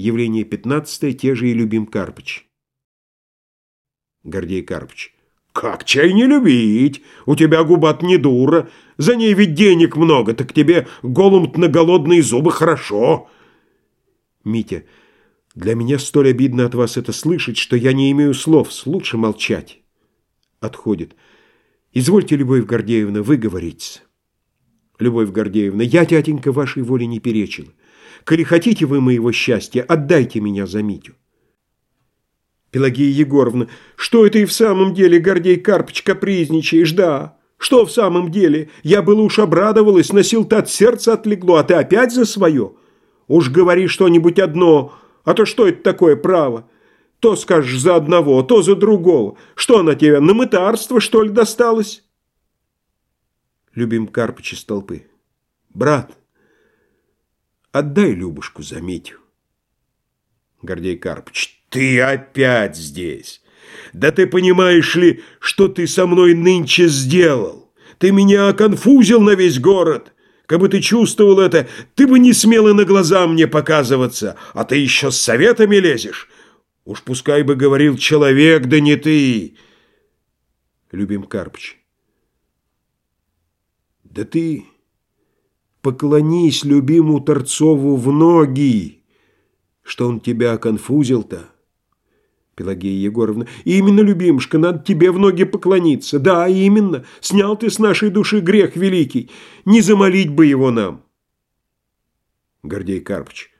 Явление пятнадцатое, те же и Любим Карпыч. Гордей Карпыч. Как чай не любить? У тебя губа не дура. За ней ведь денег много, так тебе голым на голодные зубы хорошо. Митя. Для меня столь обидно от вас это слышать, что я не имею слов. Лучше молчать. Отходит. Извольте, Любовь Гордеевна, вы говорите. Любовь Гордеевна, я, тятенька, вашей воле не перечила. Коли хотите вы моего счастья, отдайте меня за Митю. Пелагея Егоровна, что это и в самом деле, Гордей Карпыч, капризничаешь, да? Что в самом деле? Я было уж обрадовалась, носил-то от сердца отлегло, а ты опять за свое? Уж говори что-нибудь одно, а то что это такое право? То скажешь за одного, то за другого. Что она тебе, на мытарство, что ли, досталось? Любим Карпыч из толпы. Брат, отдай Любушку за Митю. Гордей Карпыч, ты опять здесь. Да ты понимаешь ли, что ты со мной нынче сделал? Ты меня оконфузил на весь город. Как бы ты чувствовал это, ты бы не смел и на глаза мне показываться, а ты еще с советами лезешь. Уж пускай бы говорил человек, да не ты. Любим Карпыч. Да ты поклонись любиму Торцову в ноги, что он тебя оконфузил-то. Пелагея Егоровна, именно, любимушка, надо тебе в ноги поклониться. Да, именно, снял ты с нашей души грех великий. Не замолить бы его нам. Гордей Карпыч,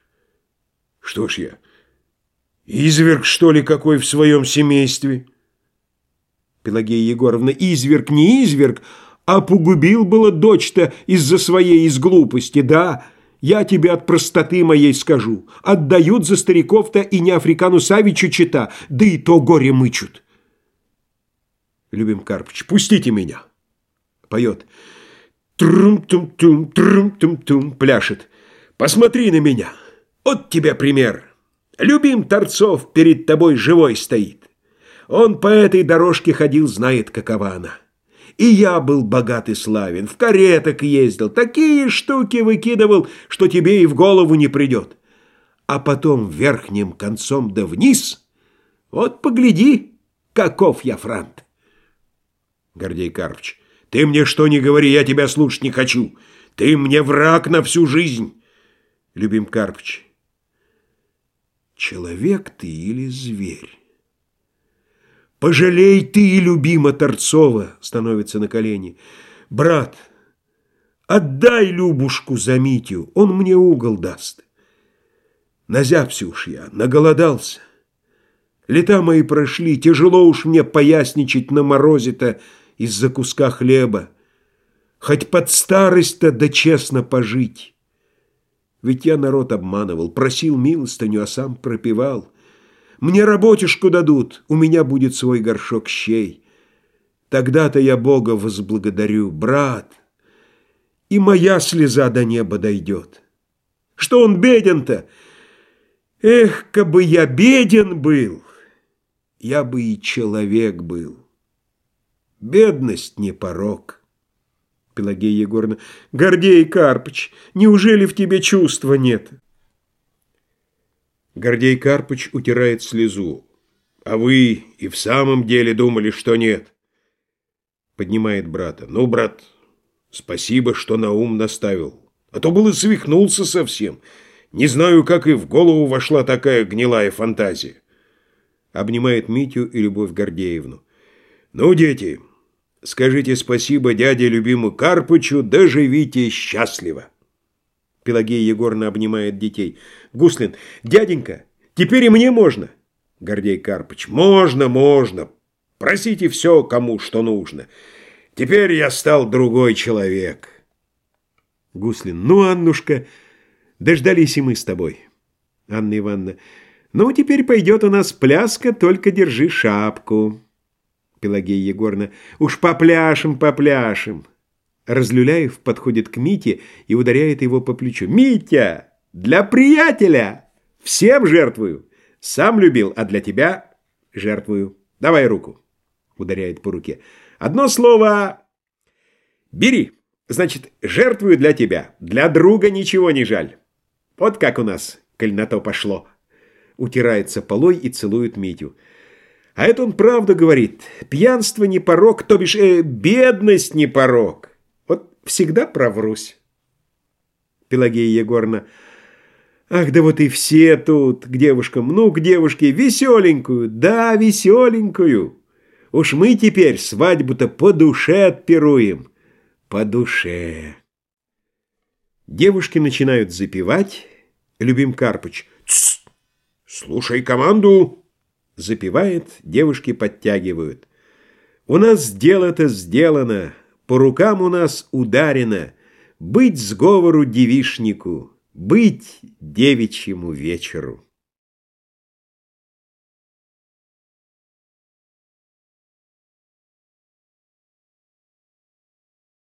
что ж я, изверг, что ли, какой в своем семействе? Пелагея Егоровна, изверг, не изверг, а погубил было дочь-то из-за своей из глупости, да, я тебе от простоты моей скажу. Отдают за стариков-то и не Африкану Савичу чита, да и то горе мычут. Любим Карпыч, пустите меня. Поет. Трум-тум-тум, трум-тум-тум, пляшет. Посмотри на меня. Вот тебе пример. Любим Торцов перед тобой живой стоит. Он по этой дорожке ходил, знает, какова она. И я был богат и славен, в каретах ездил, такие штуки выкидывал, что тебе и в голову не придет. А потом верхним концом да вниз, вот погляди, каков я франт. Гордей Карпыч, ты мне что не говори, я тебя слушать не хочу. Ты мне враг на всю жизнь. Любим Карпыч, человек ты или зверь? Пожалей ты, любима Торцова, становится на колени. Брат, отдай Любушку за Митю, он мне угол даст. Назябся уж я, наголодался. Лета мои прошли, тяжело уж мне поясничать на морозе-то из-за куска хлеба. Хоть под старость-то да честно пожить. Ведь я народ обманывал, просил милостыню, а сам пропивал — мне работишку дадут, у меня будет свой горшок щей. Тогда-то я Бога возблагодарю, брат, и моя слеза до неба дойдет. Что он беден-то? Эх, бы я беден был, я бы и человек был. Бедность не порог. Пелагея Егоровна, Гордей Карпыч, неужели в тебе чувства нет? Гордей Карпыч утирает слезу. «А вы и в самом деле думали, что нет?» Поднимает брата. «Ну, брат, спасибо, что на ум наставил. А то был и свихнулся совсем. Не знаю, как и в голову вошла такая гнилая фантазия». Обнимает Митю и Любовь Гордеевну. «Ну, дети, скажите спасибо дяде любимому Карпычу, да живите счастливо!» Пелагея Егоровна обнимает детей. Гуслин, дяденька, теперь и мне можно. Гордей Карпыч, можно, можно. Просите все, кому что нужно. Теперь я стал другой человек. Гуслин, ну, Аннушка, дождались и мы с тобой. Анна Ивановна, ну, теперь пойдет у нас пляска, только держи шапку. Пелагея Егоровна, уж попляшем, попляшем. Разлюляев подходит к Мите и ударяет его по плечу. «Митя! Для приятеля! Всем жертвую! Сам любил, а для тебя жертвую. Давай руку!» Ударяет по руке. «Одно слово! Бери! Значит, жертвую для тебя. Для друга ничего не жаль. Вот как у нас, коль на то пошло!» утирается полой и целует Митю. А это он правда говорит. Пьянство не порог, то бишь э, бедность не порог. Всегда проврусь. Пелагея Егоровна. Ах, да вот и все тут, к девушкам. Ну, к девушке, веселенькую, да, веселенькую. Уж мы теперь свадьбу-то по душе отпируем. По душе. Девушки начинают запевать. Любим Карпыч. Тсс! Слушай команду! Запевает, девушки подтягивают. У нас дело-то сделано, по рукам у нас ударено. Быть сговору девишнику, быть девичьему вечеру.